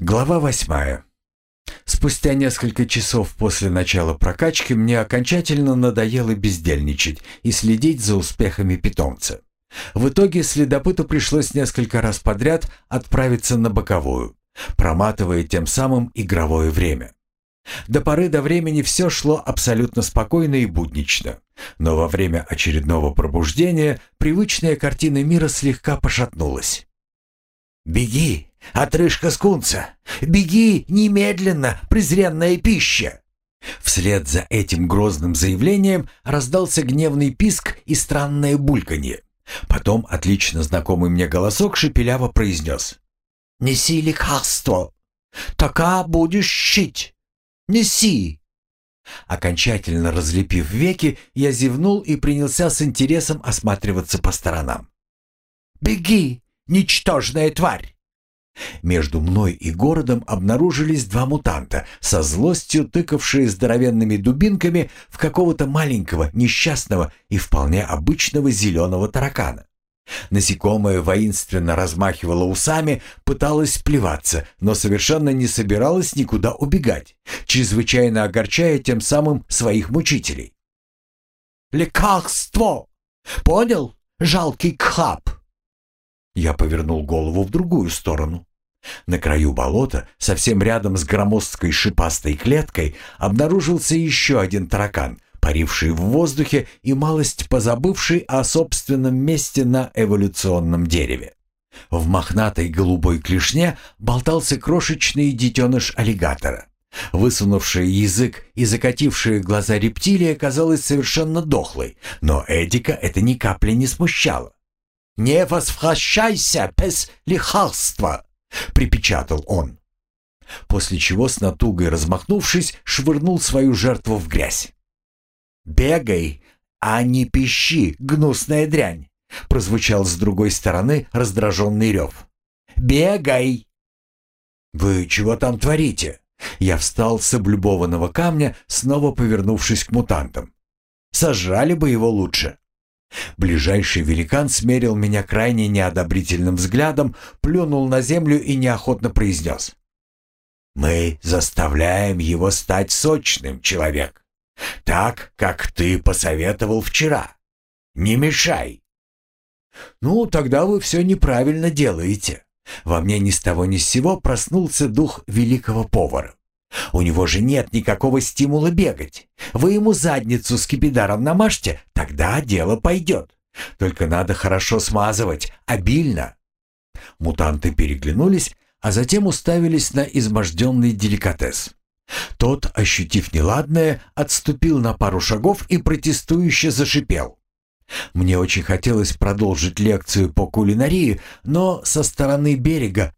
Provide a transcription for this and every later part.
Глава восьмая. Спустя несколько часов после начала прокачки мне окончательно надоело бездельничать и следить за успехами питомца. В итоге следопыту пришлось несколько раз подряд отправиться на боковую, проматывая тем самым игровое время. До поры до времени все шло абсолютно спокойно и буднично, но во время очередного пробуждения привычная картина мира слегка пошатнулась. «Беги, отрыжка скунца! Беги немедленно, презренная пища!» Вслед за этим грозным заявлением раздался гневный писк и странное бульканье. Потом отлично знакомый мне голосок шепеляво произнес. «Неси лекарство! Така будешь щить! Неси!» Окончательно разлепив веки, я зевнул и принялся с интересом осматриваться по сторонам. «Беги, ничтожная тварь!» Между мной и городом обнаружились два мутанта, со злостью тыкавшие здоровенными дубинками в какого-то маленького, несчастного и вполне обычного зеленого таракана. Насекомое воинственно размахивало усами, пыталось плеваться, но совершенно не собиралось никуда убегать, чрезвычайно огорчая тем самым своих мучителей. «Лекарство! Понял, жалкий кхап?» Я повернул голову в другую сторону. На краю болота, совсем рядом с громоздкой шипастой клеткой, обнаружился еще один таракан, паривший в воздухе и малость позабывший о собственном месте на эволюционном дереве. В мохнатой голубой клешне болтался крошечный детеныш аллигатора. Высунувший язык и закатившие глаза рептилия казалась совершенно дохлой, но Эдика это ни капли не смущало. «Не восхищайся, пес лихарства!» — припечатал он. После чего с натугой размахнувшись, швырнул свою жертву в грязь. «Бегай, а не пищи, гнусная дрянь!» — прозвучал с другой стороны раздраженный рев. «Бегай!» «Вы чего там творите?» Я встал с облюбованного камня, снова повернувшись к мутантам. «Сожрали бы его лучше!» Ближайший великан смерил меня крайне неодобрительным взглядом, плюнул на землю и неохотно произнес. «Мы заставляем его стать сочным, человек. Так, как ты посоветовал вчера. Не мешай». «Ну, тогда вы все неправильно делаете». Во мне ни с того ни с сего проснулся дух великого повара. У него же нет никакого стимула бегать. Вы ему задницу с кипидаром намажьте, тогда дело пойдет. Только надо хорошо смазывать, обильно». Мутанты переглянулись, а затем уставились на изможденный деликатес. Тот, ощутив неладное, отступил на пару шагов и протестующе зашипел. Мне очень хотелось продолжить лекцию по кулинарии, но со стороны берега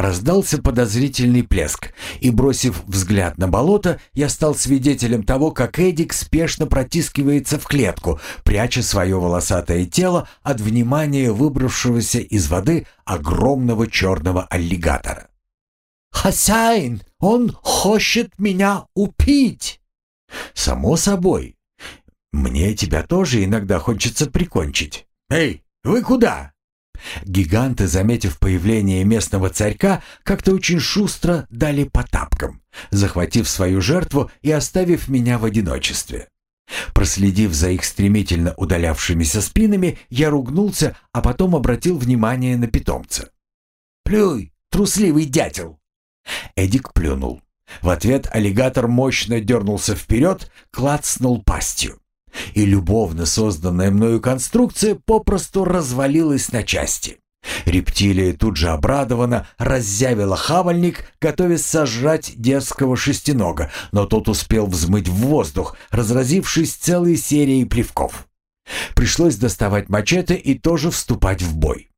Раздался подозрительный плеск, и, бросив взгляд на болото, я стал свидетелем того, как Эдик спешно протискивается в клетку, пряча свое волосатое тело от внимания выбравшегося из воды огромного черного аллигатора. «Хозяин, он хочет меня убить!» «Само собой. Мне тебя тоже иногда хочется прикончить. Эй, вы куда?» Гиганты, заметив появление местного царька, как-то очень шустро дали по тапкам, захватив свою жертву и оставив меня в одиночестве. Проследив за их стремительно удалявшимися спинами, я ругнулся, а потом обратил внимание на питомца. «Плюй, трусливый дятел!» Эдик плюнул. В ответ аллигатор мощно дернулся вперед, клацнул пастью и любовно созданная мною конструкция попросту развалилась на части. Рептилия тут же обрадованно раззявила хавальник, готовясь сожрать дерзкого шестинога, но тот успел взмыть в воздух, разразившись целой серией плевков. Пришлось доставать мачете и тоже вступать в бой.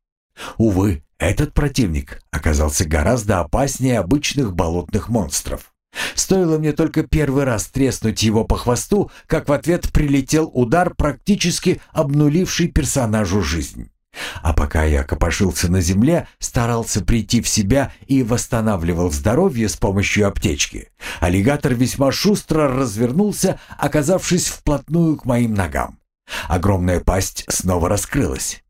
Увы, этот противник оказался гораздо опаснее обычных болотных монстров. Стоило мне только первый раз треснуть его по хвосту, как в ответ прилетел удар, практически обнуливший персонажу жизнь. А пока я копошился на земле, старался прийти в себя и восстанавливал здоровье с помощью аптечки, аллигатор весьма шустро развернулся, оказавшись вплотную к моим ногам. Огромная пасть снова раскрылась.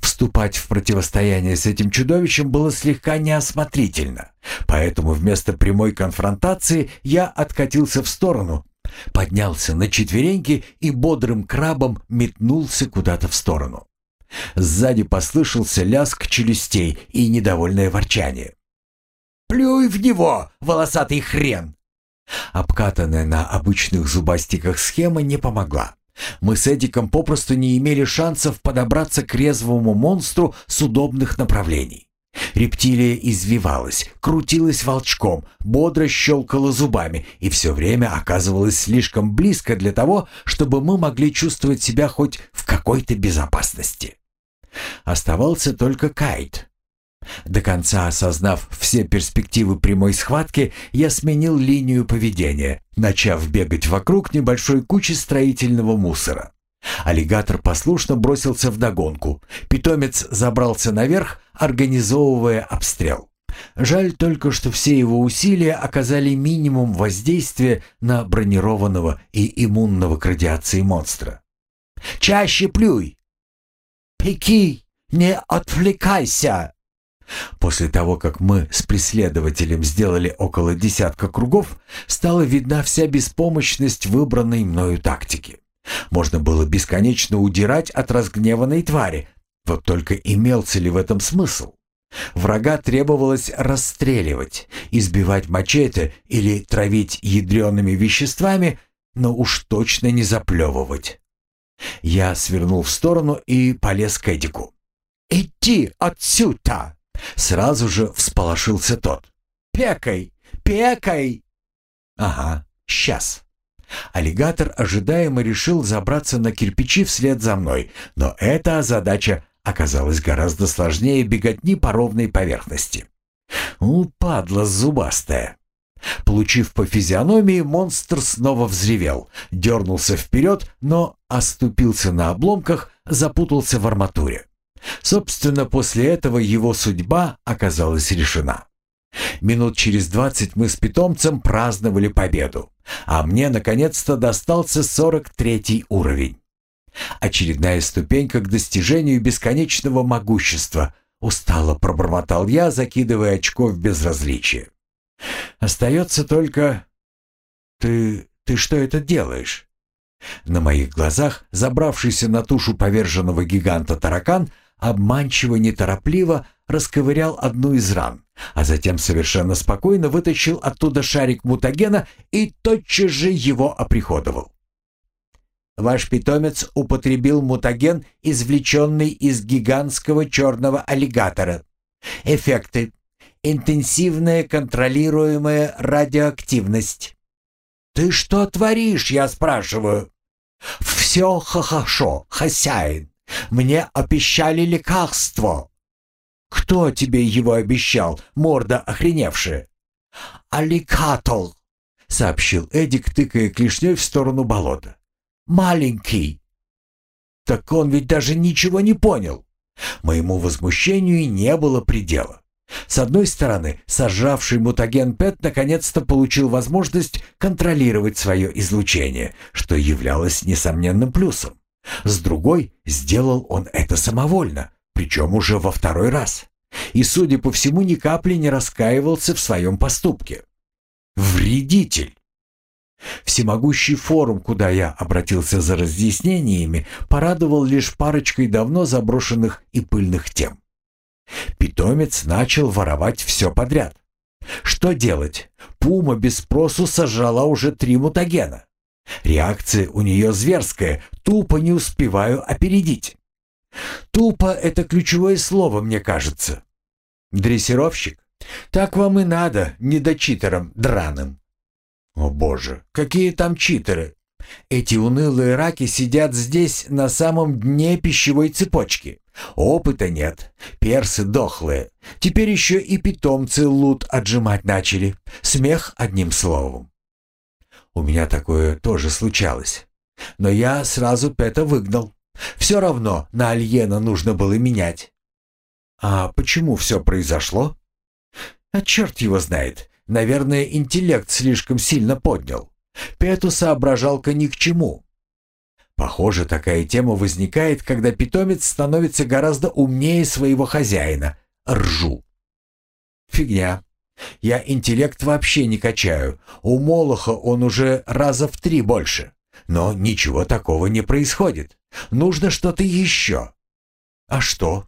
Вступать в противостояние с этим чудовищем было слегка неосмотрительно, Поэтому вместо прямой конфронтации я откатился в сторону, поднялся на четвереньки и бодрым крабом метнулся куда-то в сторону. Сзади послышался лязг челюстей и недовольное ворчание. «Плюй в него, волосатый хрен!» Обкатанная на обычных зубастиках схема не помогла. Мы с Эдиком попросту не имели шансов подобраться к резвому монстру с удобных направлений. Рептилия извивалась, крутилась волчком, бодро щелкала зубами и все время оказывалась слишком близко для того, чтобы мы могли чувствовать себя хоть в какой-то безопасности. Оставался только Кайт. До конца осознав все перспективы прямой схватки, я сменил линию поведения, начав бегать вокруг небольшой кучи строительного мусора. Аллигатор послушно бросился в догонку. Питомец забрался наверх, организовывая обстрел. Жаль только, что все его усилия оказали минимум воздействия на бронированного и иммунного к радиации монстра. «Чаще плюй!» «Пеки! Не отвлекайся!» После того, как мы с преследователем сделали около десятка кругов, стала видна вся беспомощность выбранной мною тактики. Можно было бесконечно удирать от разгневанной твари, вот только имелся ли в этом смысл? Врага требовалось расстреливать, избивать мачете или травить ядреными веществами, но уж точно не заплевывать. Я свернул в сторону и полез к Эдику. «Иди отсюда!» Сразу же всполошился тот. «Пекай! Пекай!» «Ага, сейчас». Аллигатор ожидаемо решил забраться на кирпичи вслед за мной, но эта задача оказалась гораздо сложнее беготни по ровной поверхности. У, падла зубастая. Получив по физиономии, монстр снова взревел, дернулся вперед, но оступился на обломках, запутался в арматуре. Собственно, после этого его судьба оказалась решена. Минут через двадцать мы с питомцем праздновали победу, а мне наконец-то достался сорок третий уровень. Очередная ступенька к достижению бесконечного могущества, устало пробормотал я, закидывая очко в безразличие. Остается только... Ты... ты что это делаешь? На моих глазах забравшийся на тушу поверженного гиганта таракан обманчиво неторопливо расковырял одну из ран, а затем совершенно спокойно вытащил оттуда шарик мутагена и тотчас же его оприходовал. Ваш питомец употребил мутаген, извлеченный из гигантского черного аллигатора. Эффекты. Интенсивная контролируемая радиоактивность. «Ты что творишь?» — я спрашиваю. «Все хорошо, хозяин. Мне обещали лекарство». «Кто тебе его обещал, морда охреневшая?» «Алликатор», — сообщил Эдик, тыкая клешней в сторону болота. «Маленький». «Так он ведь даже ничего не понял». Моему возмущению не было предела. С одной стороны, сожравший мутаген Пэт наконец-то получил возможность контролировать свое излучение, что являлось несомненным плюсом. С другой, сделал он это самовольно, причем уже во второй раз. И, судя по всему, ни капли не раскаивался в своем поступке. Вредитель! Всемогущий форум, куда я обратился за разъяснениями, порадовал лишь парочкой давно заброшенных и пыльных тем. Питомец начал воровать все подряд. Что делать? Пума без спросу сожрала уже три мутагена. Реакция у нее зверская, тупо не успеваю опередить. Тупо — это ключевое слово, мне кажется. Дрессировщик? Так вам и надо, недочитерам драным. О боже, какие там читеры! Эти унылые раки сидят здесь на самом дне пищевой цепочки. Опыта нет, персы дохлые. Теперь еще и питомцы лут отжимать начали. Смех одним словом. У меня такое тоже случалось. Но я сразу Пэта выгнал. Все равно на Альена нужно было менять. А почему все произошло? А черт его знает. Наверное, интеллект слишком сильно поднял. Пету соображалка ни к чему. Похоже, такая тема возникает, когда питомец становится гораздо умнее своего хозяина. Ржу. Фигня. Я интеллект вообще не качаю. У Молоха он уже раза в три больше. Но ничего такого не происходит. Нужно что-то еще. А что?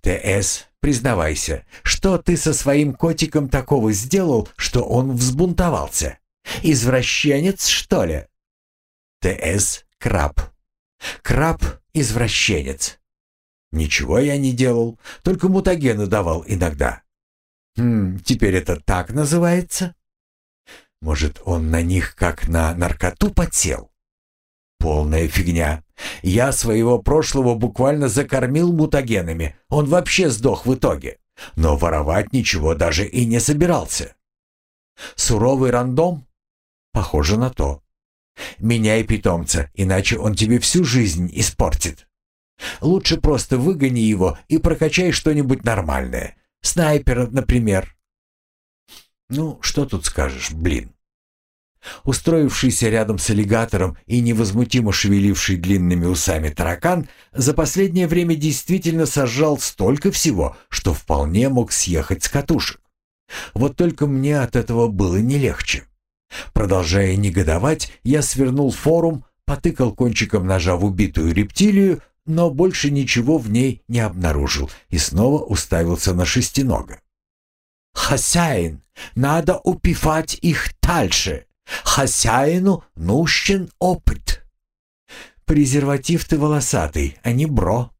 ТС, признавайся, что ты со своим котиком такого сделал, что он взбунтовался? Извращенец, что ли? ТС, краб. Краб — извращенец. Ничего я не делал, только мутагены давал иногда. Хм, теперь это так называется? Может, он на них как на наркоту подсел? Полная фигня. Я своего прошлого буквально закормил мутагенами. Он вообще сдох в итоге. Но воровать ничего даже и не собирался. Суровый рандом? Похоже на то. Меняй питомца, иначе он тебе всю жизнь испортит. Лучше просто выгони его и прокачай что-нибудь нормальное. Снайпера, например. Ну, что тут скажешь, блин. Устроившийся рядом с аллигатором и невозмутимо шевеливший длинными усами таракан за последнее время действительно сожрал столько всего, что вполне мог съехать с катушек. Вот только мне от этого было не легче. Продолжая негодовать, я свернул форум, потыкал кончиком ножа в убитую рептилию, но больше ничего в ней не обнаружил и снова уставился на шестинога. «Хозяин, надо упивать их дальше. Хозяину нужен опыт». «Презерватив ты волосатый, а не бро».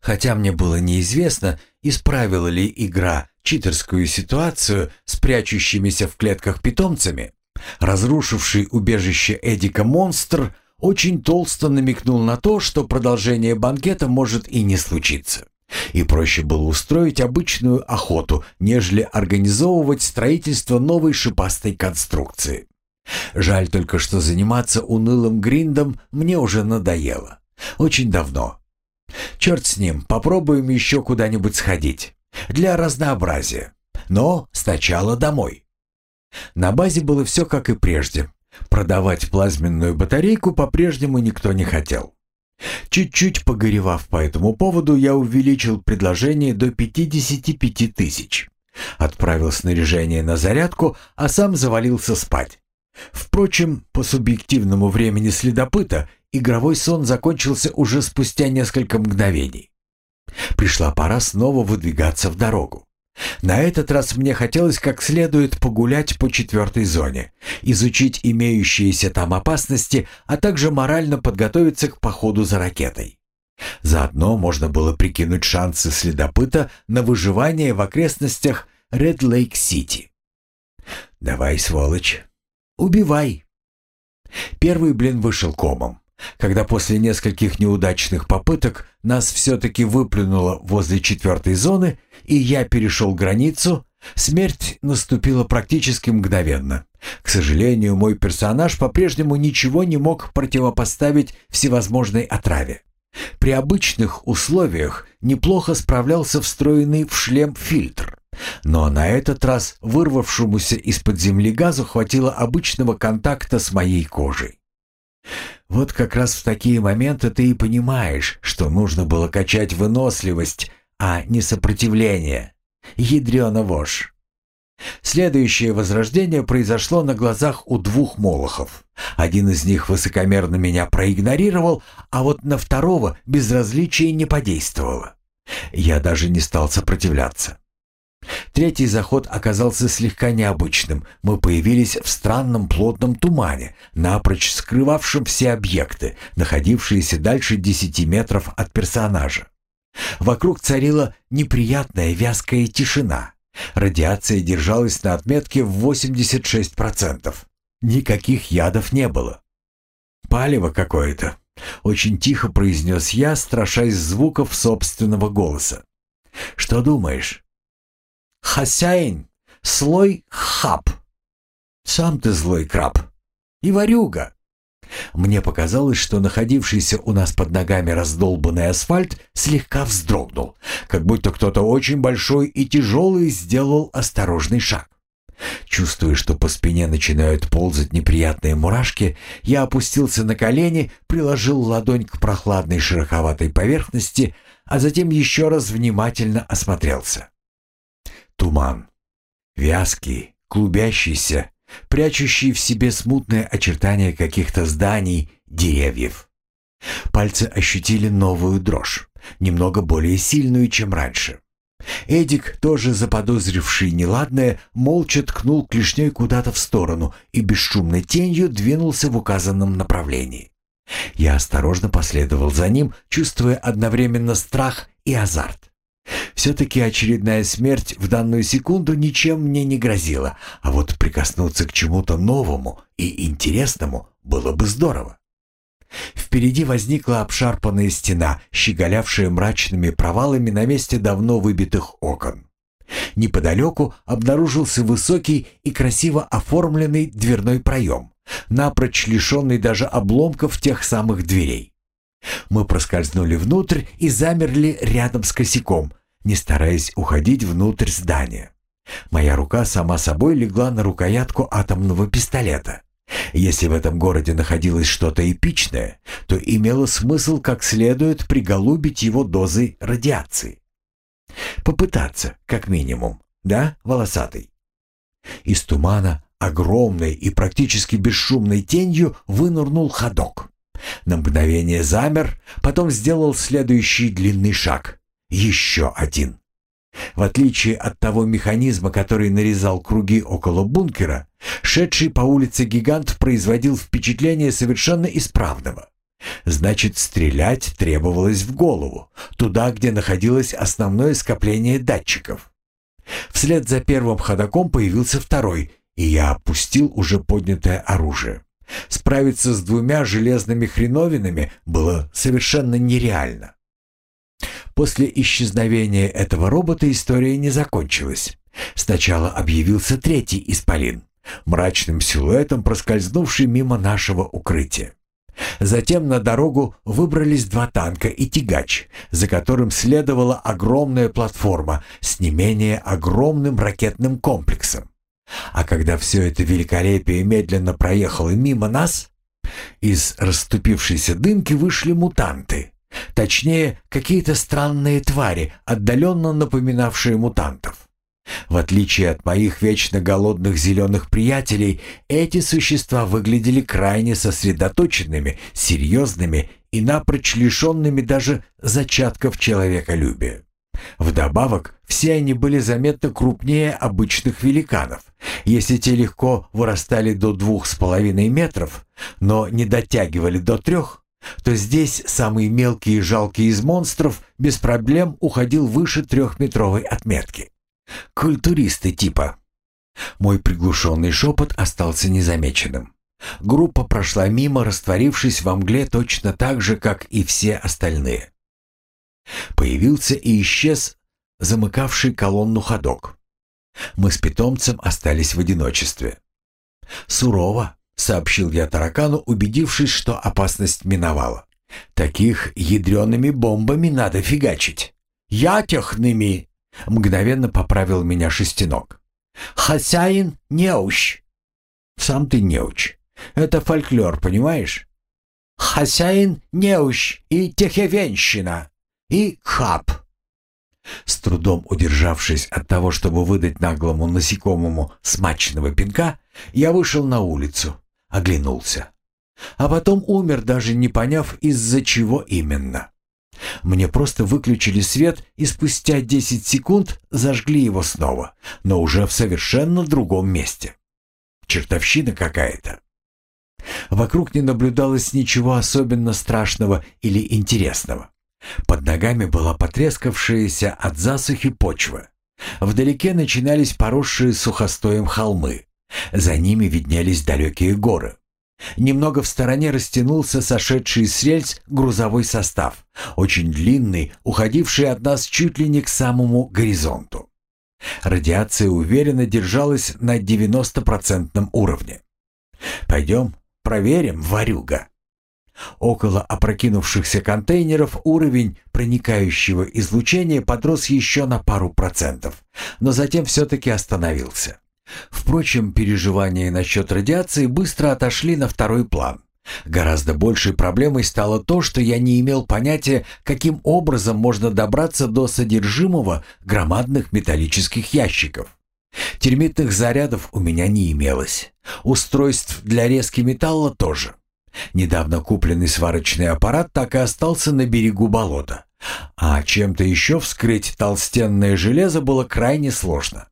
Хотя мне было неизвестно, исправила ли игра читерскую ситуацию с прячущимися в клетках питомцами, разрушивший убежище Эдика монстр очень толсто намекнул на то, что продолжение банкета может и не случиться. И проще было устроить обычную охоту, нежели организовывать строительство новой шипастой конструкции. Жаль только, что заниматься унылым гриндом мне уже надоело. Очень давно. Черт с ним, попробуем еще куда-нибудь сходить. Для разнообразия. Но сначала домой. На базе было все как и прежде. Продавать плазменную батарейку по-прежнему никто не хотел. Чуть-чуть погоревав по этому поводу, я увеличил предложение до 55 тысяч. Отправил снаряжение на зарядку, а сам завалился спать. Впрочем, по субъективному времени следопыта, игровой сон закончился уже спустя несколько мгновений. Пришла пора снова выдвигаться в дорогу. На этот раз мне хотелось как следует погулять по четвертой зоне, изучить имеющиеся там опасности, а также морально подготовиться к походу за ракетой. Заодно можно было прикинуть шансы следопыта на выживание в окрестностях Ред Лейк-Сити. «Давай, сволочь, убивай!» Первый блин вышел комом. Когда после нескольких неудачных попыток нас все-таки выплюнуло возле четвертой зоны, и я перешел границу, смерть наступила практически мгновенно. К сожалению, мой персонаж по-прежнему ничего не мог противопоставить всевозможной отраве. При обычных условиях неплохо справлялся встроенный в шлем фильтр. Но на этот раз вырвавшемуся из-под земли газу хватило обычного контакта с моей кожей. Вот как раз в такие моменты ты и понимаешь, что нужно было качать выносливость, а не сопротивление. Ядрёна вошь. Следующее возрождение произошло на глазах у двух молохов. Один из них высокомерно меня проигнорировал, а вот на второго безразличие не подействовало. Я даже не стал сопротивляться. Третий заход оказался слегка необычным. Мы появились в странном плотном тумане, напрочь скрывавшем все объекты, находившиеся дальше десяти метров от персонажа. Вокруг царила неприятная вязкая тишина. Радиация держалась на отметке в 86%. Никаких ядов не было. «Палево какое-то», — очень тихо произнес я, страшась звуков собственного голоса. «Что думаешь?» Хозяин, слой хаб. Сам ты злой краб. И ворюга. Мне показалось, что находившийся у нас под ногами раздолбанный асфальт слегка вздрогнул, как будто кто-то очень большой и тяжелый сделал осторожный шаг. Чувствуя, что по спине начинают ползать неприятные мурашки, я опустился на колени, приложил ладонь к прохладной шероховатой поверхности, а затем еще раз внимательно осмотрелся. Туман. Вязкий, клубящийся, прячущий в себе смутные очертания каких-то зданий, деревьев. Пальцы ощутили новую дрожь, немного более сильную, чем раньше. Эдик, тоже заподозривший неладное, молча ткнул клешней куда-то в сторону и бесшумной тенью двинулся в указанном направлении. Я осторожно последовал за ним, чувствуя одновременно страх и азарт. Все-таки очередная смерть в данную секунду ничем мне не грозила, а вот прикоснуться к чему-то новому и интересному было бы здорово. Впереди возникла обшарпанная стена, щеголявшая мрачными провалами на месте давно выбитых окон. Неподалеку обнаружился высокий и красиво оформленный дверной проем, напрочь лишенный даже обломков тех самых дверей. Мы проскользнули внутрь и замерли рядом с косяком, не стараясь уходить внутрь здания. Моя рука сама собой легла на рукоятку атомного пистолета. Если в этом городе находилось что-то эпичное, то имело смысл как следует приголубить его дозой радиации. Попытаться, как минимум, да, волосатый? Из тумана огромной и практически бесшумной тенью вынырнул ходок. На мгновение замер, потом сделал следующий длинный шаг. Еще один. В отличие от того механизма, который нарезал круги около бункера, шедший по улице гигант производил впечатление совершенно исправного. Значит, стрелять требовалось в голову, туда, где находилось основное скопление датчиков. Вслед за первым ходоком появился второй, и я опустил уже поднятое оружие. Справиться с двумя железными хреновинами было совершенно нереально. После исчезновения этого робота история не закончилась. Сначала объявился третий исполин, мрачным силуэтом проскользнувший мимо нашего укрытия. Затем на дорогу выбрались два танка и тягач, за которым следовала огромная платформа с не менее огромным ракетным комплексом. А когда все это великолепие медленно проехало мимо нас, из расступившейся дымки вышли мутанты. Точнее, какие-то странные твари, отдаленно напоминавшие мутантов. В отличие от моих вечно голодных зеленых приятелей, эти существа выглядели крайне сосредоточенными, серьезными и напрочь лишенными даже зачатков человеколюбия. Вдобавок, все они были заметно крупнее обычных великанов. Если те легко вырастали до двух с половиной метров, но не дотягивали до трех, то здесь самый мелкий и жалкий из монстров без проблем уходил выше трехметровой отметки. Культуристы типа. Мой приглушенный шепот остался незамеченным. Группа прошла мимо, растворившись во мгле точно так же, как и все остальные. Появился и исчез замыкавший колонну ходок. Мы с питомцем остались в одиночестве. «Сурово», — сообщил я таракану, убедившись, что опасность миновала. «Таких ядреными бомбами надо фигачить». «Ятехными!» — мгновенно поправил меня шестенок. «Хозяин неуч». «Сам ты неуч. Это фольклор, понимаешь?» «Хозяин неуч и техевенщина и хаб». С трудом удержавшись от того, чтобы выдать наглому насекомому смачного пинка, я вышел на улицу, оглянулся. А потом умер, даже не поняв, из-за чего именно. Мне просто выключили свет и спустя 10 секунд зажгли его снова, но уже в совершенно другом месте. Чертовщина какая-то. Вокруг не наблюдалось ничего особенно страшного или интересного. Под ногами была потрескавшаяся от засухи почва. Вдалеке начинались поросшие сухостоем холмы. За ними виднелись далекие горы. Немного в стороне растянулся сошедший с рельс грузовой состав, очень длинный, уходивший от нас чуть ли не к самому горизонту. Радиация уверенно держалась на 90% уровне. «Пойдем, проверим, варюга». Около опрокинувшихся контейнеров уровень проникающего излучения подрос еще на пару процентов, но затем все-таки остановился. Впрочем, переживания насчет радиации быстро отошли на второй план. Гораздо большей проблемой стало то, что я не имел понятия, каким образом можно добраться до содержимого громадных металлических ящиков. Термитных зарядов у меня не имелось. Устройств для резки металла тоже. Недавно купленный сварочный аппарат так и остался на берегу болота. А чем-то еще вскрыть толстенное железо было крайне сложно.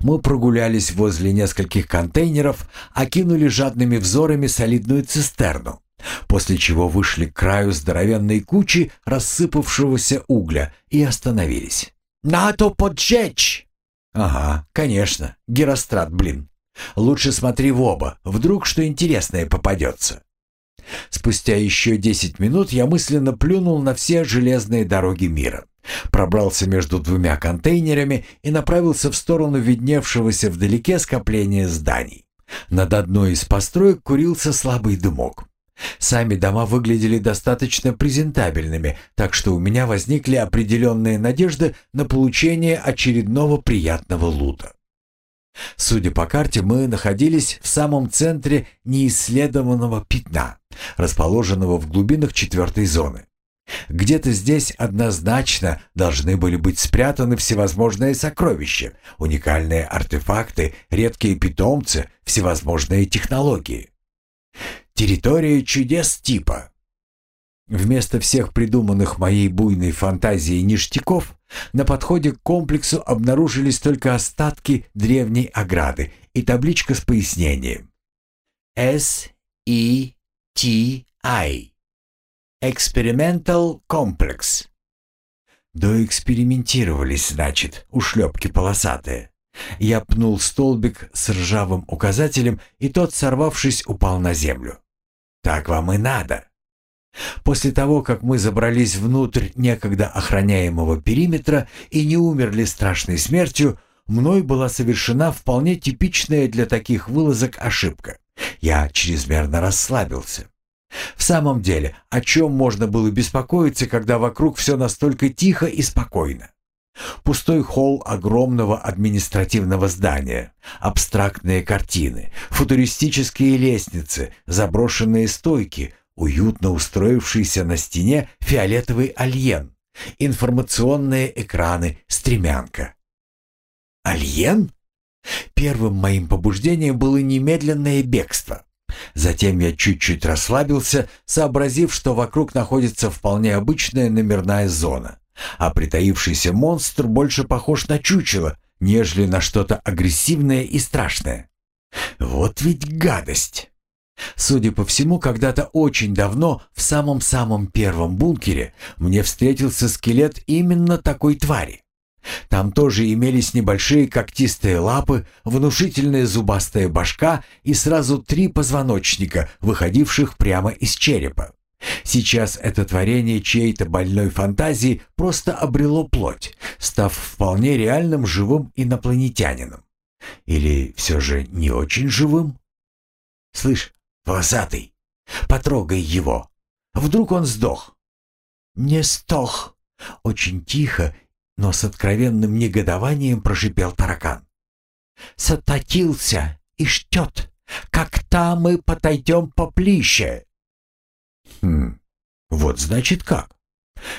Мы прогулялись возле нескольких контейнеров, окинули жадными взорами солидную цистерну, после чего вышли к краю здоровенной кучи рассыпавшегося угля и остановились. «Надо поджечь!» «Ага, конечно, Герострат, блин. Лучше смотри в оба, вдруг что интересное попадется». Спустя еще десять минут я мысленно плюнул на все железные дороги мира, пробрался между двумя контейнерами и направился в сторону видневшегося вдалеке скопления зданий. Над одной из построек курился слабый дымок. Сами дома выглядели достаточно презентабельными, так что у меня возникли определенные надежды на получение очередного приятного лута. Судя по карте, мы находились в самом центре неисследованного пятна, расположенного в глубинах четвертой зоны. Где-то здесь однозначно должны были быть спрятаны всевозможные сокровища, уникальные артефакты, редкие питомцы, всевозможные технологии. Территория чудес типа. Вместо всех придуманных моей буйной фантазией ништяков, на подходе к комплексу обнаружились только остатки древней ограды и табличка с пояснением. S-E-T-I. Experimental Complex. Доэкспериментировались, значит, ушлепки полосатые. Я пнул столбик с ржавым указателем, и тот, сорвавшись, упал на землю. «Так вам и надо». После того, как мы забрались внутрь некогда охраняемого периметра и не умерли страшной смертью, мной была совершена вполне типичная для таких вылазок ошибка. Я чрезмерно расслабился. В самом деле, о чем можно было беспокоиться, когда вокруг все настолько тихо и спокойно? Пустой холл огромного административного здания, абстрактные картины, футуристические лестницы, заброшенные стойки, уютно устроившийся на стене фиолетовый альен, информационные экраны, стремянка. Альен? Первым моим побуждением было немедленное бегство. Затем я чуть-чуть расслабился, сообразив, что вокруг находится вполне обычная номерная зона, а притаившийся монстр больше похож на чучело, нежели на что-то агрессивное и страшное. Вот ведь гадость! Судя по всему, когда-то очень давно, в самом-самом первом бункере, мне встретился скелет именно такой твари. Там тоже имелись небольшие когтистые лапы, внушительная зубастая башка и сразу три позвоночника, выходивших прямо из черепа. Сейчас это творение чьей-то больной фантазии просто обрело плоть, став вполне реальным живым инопланетянином. Или все же не очень живым? «Слышь, волосатый, потрогай его. Вдруг он сдох?» «Не сдох», — очень тихо но с откровенным негодованием прошипел таракан. «Сотатился и ждет, как-то мы подойдем поплище». «Хм, вот значит как».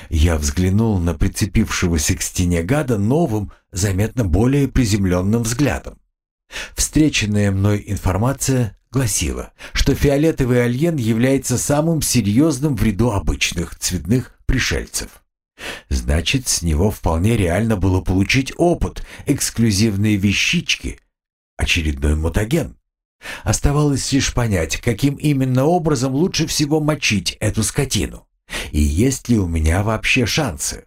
Я взглянул на прицепившегося к стене гада новым, заметно более приземленным взглядом. Встреченная мной информация гласила, что фиолетовый альен является самым серьезным в ряду обычных цветных пришельцев. Значит, с него вполне реально было получить опыт, эксклюзивные вещички, очередной мутаген. Оставалось лишь понять, каким именно образом лучше всего мочить эту скотину. И есть ли у меня вообще шансы?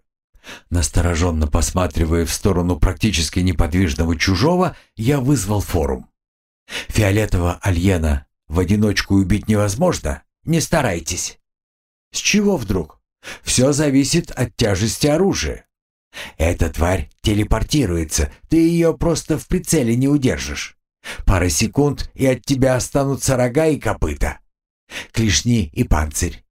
Настороженно посматривая в сторону практически неподвижного чужого, я вызвал форум. «Фиолетового альена в одиночку убить невозможно? Не старайтесь». «С чего вдруг?» Все зависит от тяжести оружия. Эта тварь телепортируется, ты ее просто в прицеле не удержишь. Пара секунд, и от тебя останутся рога и копыта, клешни и панцирь.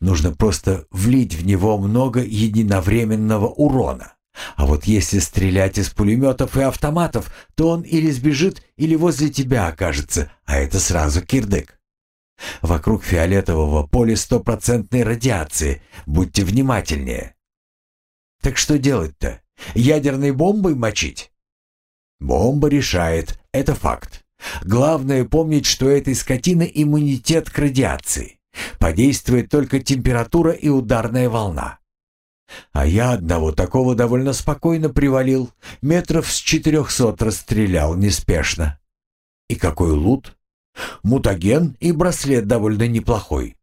Нужно просто влить в него много единовременного урона. А вот если стрелять из пулеметов и автоматов, то он или сбежит, или возле тебя окажется, а это сразу кирдык. Вокруг фиолетового поля стопроцентной радиации. Будьте внимательнее. Так что делать-то? Ядерной бомбой мочить? Бомба решает, это факт. Главное помнить, что этой скотины иммунитет к радиации. Подействует только температура и ударная волна. А я одного такого довольно спокойно привалил, метров с четырехсот расстрелял неспешно. И какой лут? Мутаген и браслет довольно неплохой.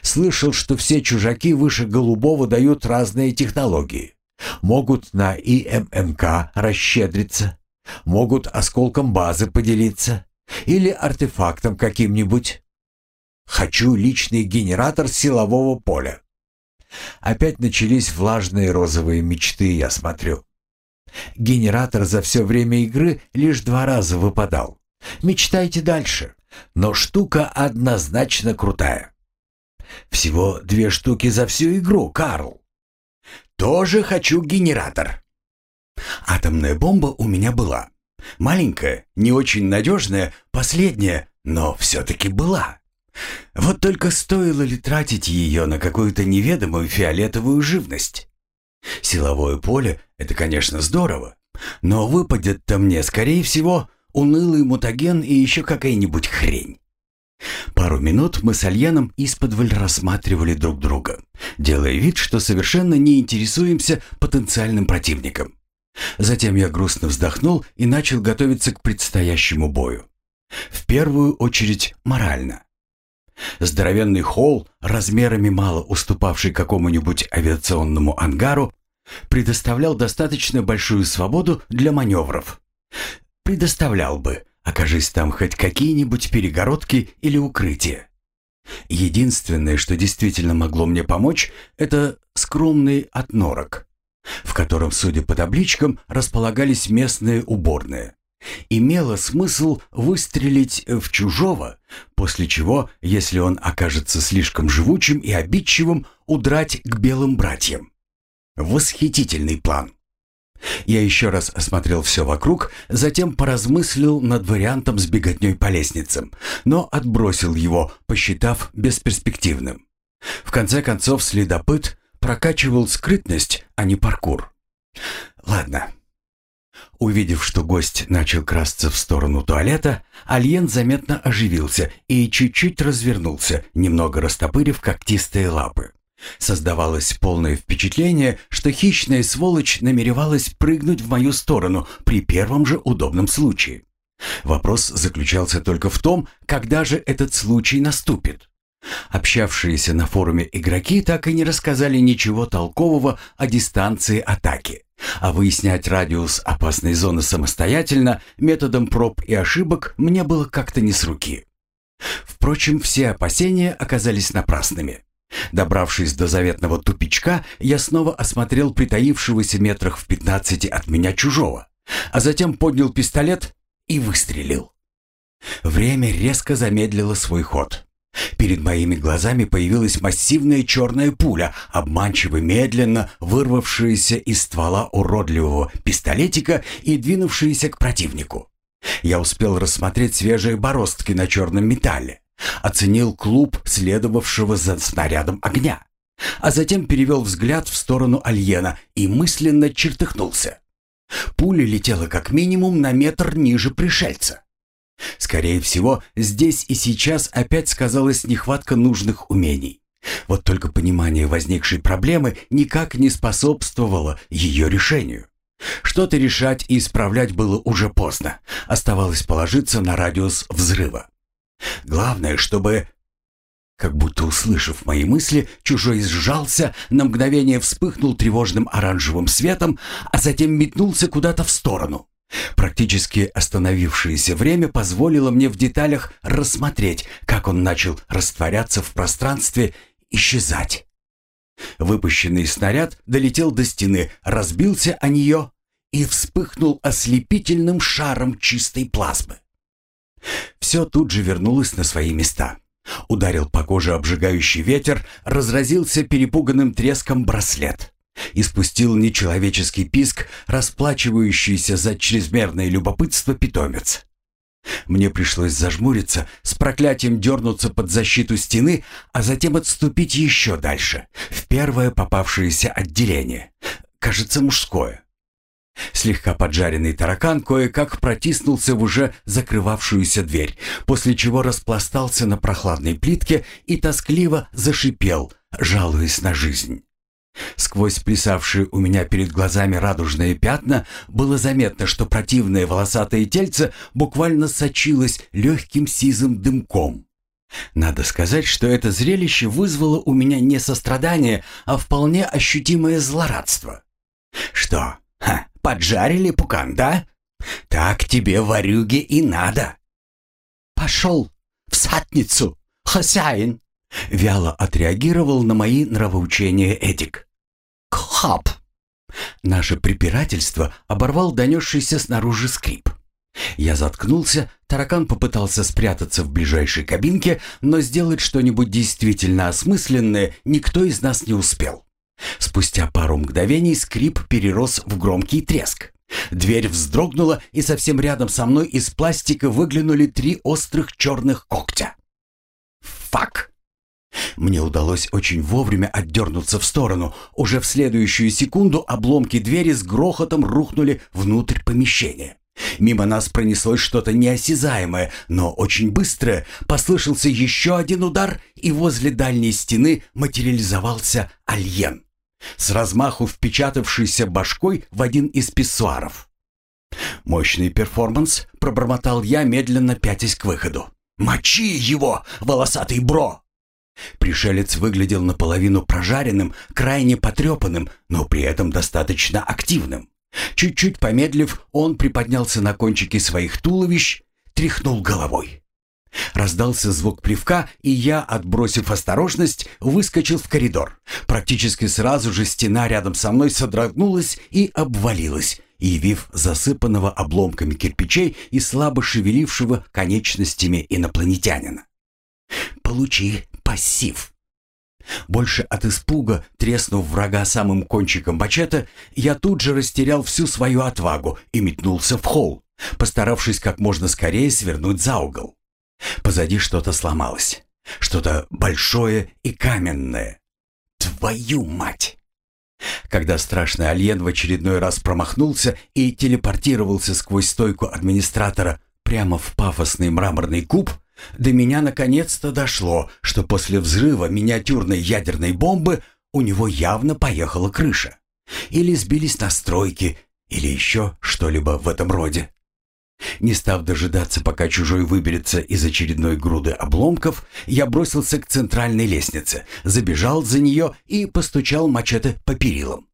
Слышал, что все чужаки выше голубого дают разные технологии. Могут на ИММК расщедриться, могут осколком базы поделиться или артефактом каким-нибудь. Хочу личный генератор силового поля. Опять начались влажные розовые мечты, я смотрю. Генератор за все время игры лишь два раза выпадал. Мечтайте дальше. Но штука однозначно крутая. Всего две штуки за всю игру, Карл. Тоже хочу генератор. Атомная бомба у меня была. Маленькая, не очень надежная, последняя, но все-таки была. Вот только стоило ли тратить ее на какую-то неведомую фиолетовую живность? Силовое поле — это, конечно, здорово, но выпадет-то мне, скорее всего, унылый мутаген и еще какая-нибудь хрень. Пару минут мы с Альяном исподволь рассматривали друг друга, делая вид, что совершенно не интересуемся потенциальным противником. Затем я грустно вздохнул и начал готовиться к предстоящему бою. В первую очередь морально. Здоровенный холл, размерами мало уступавший какому-нибудь авиационному ангару, предоставлял достаточно большую свободу для маневров. Предоставлял бы, окажись там хоть какие-нибудь перегородки или укрытия. Единственное, что действительно могло мне помочь, это скромный отнорок, в котором, судя по табличкам, располагались местные уборные имело смысл выстрелить в чужого, после чего, если он окажется слишком живучим и обидчивым, удрать к белым братьям. Восхитительный план. Я еще раз осмотрел все вокруг, затем поразмыслил над вариантом с беготней по лестницам, но отбросил его, посчитав бесперспективным. В конце концов, следопыт прокачивал скрытность, а не паркур. Ладно, Увидев, что гость начал красться в сторону туалета, Альен заметно оживился и чуть-чуть развернулся, немного растопырив когтистые лапы. Создавалось полное впечатление, что хищная сволочь намеревалась прыгнуть в мою сторону при первом же удобном случае. Вопрос заключался только в том, когда же этот случай наступит. Общавшиеся на форуме игроки так и не рассказали ничего толкового о дистанции атаки. А выяснять радиус опасной зоны самостоятельно, методом проб и ошибок, мне было как-то не с руки. Впрочем, все опасения оказались напрасными. Добравшись до заветного тупичка, я снова осмотрел притаившегося метрах в пятнадцати от меня чужого, а затем поднял пистолет и выстрелил. Время резко замедлило свой ход. Перед моими глазами появилась массивная черная пуля, обманчиво медленно вырвавшаяся из ствола уродливого пистолетика и двинувшаяся к противнику. Я успел рассмотреть свежие бороздки на черном металле, оценил клуб следовавшего за снарядом огня, а затем перевел взгляд в сторону Альена и мысленно чертыхнулся. Пуля летела как минимум на метр ниже пришельца. Скорее всего, здесь и сейчас опять сказалась нехватка нужных умений. Вот только понимание возникшей проблемы никак не способствовало ее решению. Что-то решать и исправлять было уже поздно. Оставалось положиться на радиус взрыва. Главное, чтобы... Как будто услышав мои мысли, чужой сжался, на мгновение вспыхнул тревожным оранжевым светом, а затем метнулся куда-то в сторону. Практически остановившееся время позволило мне в деталях рассмотреть, как он начал растворяться в пространстве, исчезать. Выпущенный снаряд долетел до стены, разбился о нее и вспыхнул ослепительным шаром чистой плазмы. Все тут же вернулось на свои места. Ударил по коже обжигающий ветер, разразился перепуганным треском браслет. Испустил нечеловеческий писк, расплачивающийся за чрезмерное любопытство питомец. Мне пришлось зажмуриться, с проклятием дернуться под защиту стены, а затем отступить еще дальше, в первое попавшееся отделение. Кажется, мужское. Слегка поджаренный таракан кое-как протиснулся в уже закрывавшуюся дверь, после чего распластался на прохладной плитке и тоскливо зашипел, жалуясь на жизнь. Сквозь плясавшие у меня перед глазами радужные пятна было заметно, что противное волосатое тельце буквально сочилось легким сизым дымком. Надо сказать, что это зрелище вызвало у меня не сострадание, а вполне ощутимое злорадство. «Что, ха, поджарили пукан, да? Так тебе, варюги, и надо!» «Пошел в садницу, хозяин!» Вяло отреагировал на мои нравоучения Эдик. «Хап!» Наше препирательство оборвал донесшийся снаружи скрип. Я заткнулся, таракан попытался спрятаться в ближайшей кабинке, но сделать что-нибудь действительно осмысленное никто из нас не успел. Спустя пару мгновений скрип перерос в громкий треск. Дверь вздрогнула, и совсем рядом со мной из пластика выглянули три острых черных когтя. «Фак!» Мне удалось очень вовремя отдернуться в сторону. Уже в следующую секунду обломки двери с грохотом рухнули внутрь помещения. Мимо нас пронеслось что-то неосязаемое, но очень быстрое. Послышался еще один удар, и возле дальней стены материализовался Альен, с размаху впечатавшийся башкой в один из писсуаров. «Мощный перформанс», — пробормотал я, медленно пятясь к выходу. «Мочи его, волосатый бро!» Пришелец выглядел наполовину прожаренным, крайне потрепанным, но при этом достаточно активным. Чуть-чуть помедлив, он приподнялся на кончики своих туловищ, тряхнул головой. Раздался звук плевка, и я, отбросив осторожность, выскочил в коридор. Практически сразу же стена рядом со мной содрогнулась и обвалилась, явив засыпанного обломками кирпичей и слабо шевелившего конечностями инопланетянина. «Получи пассив!» Больше от испуга, треснув врага самым кончиком бачета, я тут же растерял всю свою отвагу и метнулся в холл, постаравшись как можно скорее свернуть за угол. Позади что-то сломалось. Что-то большое и каменное. Твою мать! Когда страшный Альен в очередной раз промахнулся и телепортировался сквозь стойку администратора прямо в пафосный мраморный куб, до меня наконец-то дошло, что после взрыва миниатюрной ядерной бомбы у него явно поехала крыша. Или сбились настройки, или еще что-либо в этом роде. Не став дожидаться, пока чужой выберется из очередной груды обломков, я бросился к центральной лестнице, забежал за нее и постучал мачете по перилам.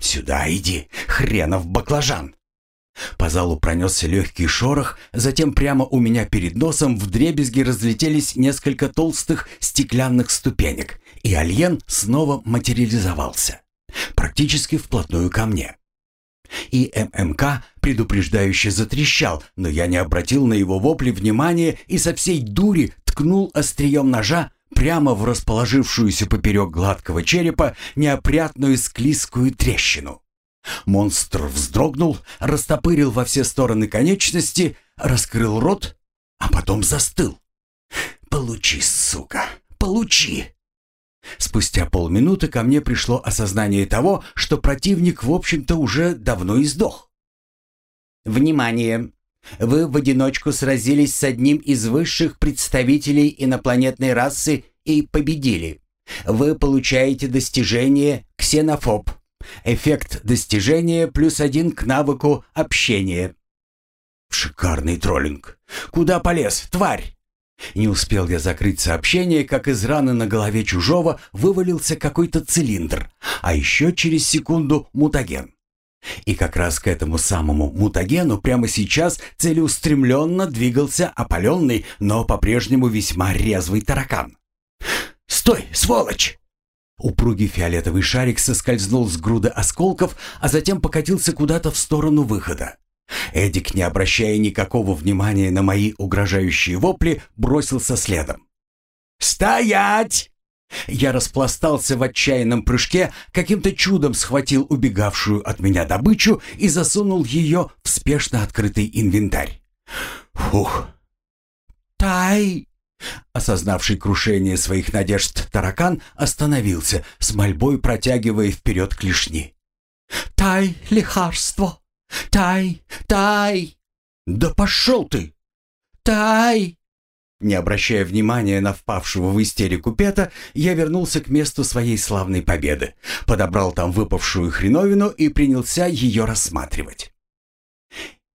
«Сюда иди, хренов баклажан!» По залу пронесся легкий шорох, затем прямо у меня перед носом в дребезги разлетелись несколько толстых стеклянных ступенек, и Альен снова материализовался. Практически вплотную ко мне. И ММК предупреждающе затрещал, но я не обратил на его вопли внимания и со всей дури ткнул острием ножа прямо в расположившуюся поперек гладкого черепа неопрятную склизкую трещину. Монстр вздрогнул, растопырил во все стороны конечности, раскрыл рот, а потом застыл. «Получи, сука, получи!» Спустя полминуты ко мне пришло осознание того, что противник, в общем-то, уже давно издох. «Внимание! Вы в одиночку сразились с одним из высших представителей инопланетной расы и победили. Вы получаете достижение «Ксенофоб». Эффект достижения плюс один к навыку общения. Шикарный троллинг. Куда полез, тварь? Не успел я закрыть сообщение, как из раны на голове чужого вывалился какой-то цилиндр, а еще через секунду мутаген. И как раз к этому самому мутагену прямо сейчас целеустремленно двигался опаленный, но по-прежнему весьма резвый таракан. «Стой, сволочь!» Упругий фиолетовый шарик соскользнул с груды осколков, а затем покатился куда-то в сторону выхода. Эдик, не обращая никакого внимания на мои угрожающие вопли, бросился следом. «Стоять!» Я распластался в отчаянном прыжке, каким-то чудом схватил убегавшую от меня добычу и засунул ее в спешно открытый инвентарь. Фух. «Тай!» Осознавший крушение своих надежд таракан остановился, с мольбой протягивая вперед клешни. «Тай лекарство! «Тай! Тай!» «Да пошел ты!» «Тай!» Не обращая внимания на впавшего в истерику Пета, я вернулся к месту своей славной победы, подобрал там выпавшую хреновину и принялся ее рассматривать.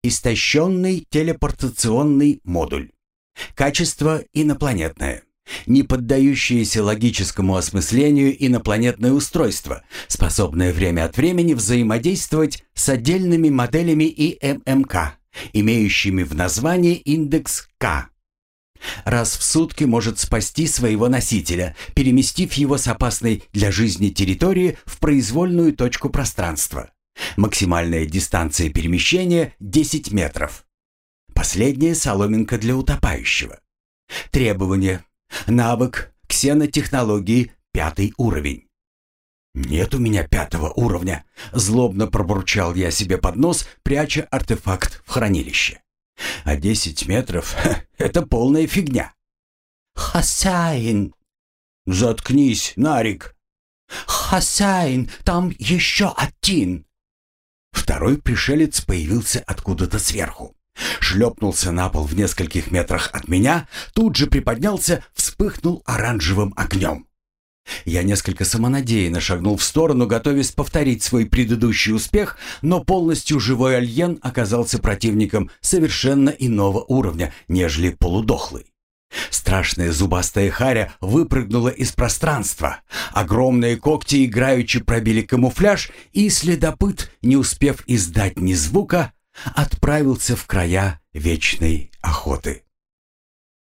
Истощенный телепортационный модуль. Качество инопланетное. Не поддающееся логическому осмыслению инопланетное устройство, способное время от времени взаимодействовать с отдельными моделями ИММК, имеющими в названии индекс К. Раз в сутки может спасти своего носителя, переместив его с опасной для жизни территории в произвольную точку пространства. Максимальная дистанция перемещения 10 метров. Последняя соломинка для утопающего. Требования. Навык ксенотехнологии пятый уровень. «Нет у меня пятого уровня», — злобно пробурчал я себе под нос, пряча артефакт в хранилище. «А десять метров — это полная фигня». «Хасайн!» «Заткнись, Нарик!» «Хасайн, там еще один!» Второй пришелец появился откуда-то сверху. Шлепнулся на пол в нескольких метрах от меня, тут же приподнялся, вспыхнул оранжевым огнем. Я несколько самонадеянно шагнул в сторону, готовясь повторить свой предыдущий успех, но полностью живой альен оказался противником совершенно иного уровня, нежели полудохлый. Страшная зубастая харя выпрыгнула из пространства. Огромные когти играючи пробили камуфляж, и следопыт, не успев издать ни звука, отправился в края вечной охоты.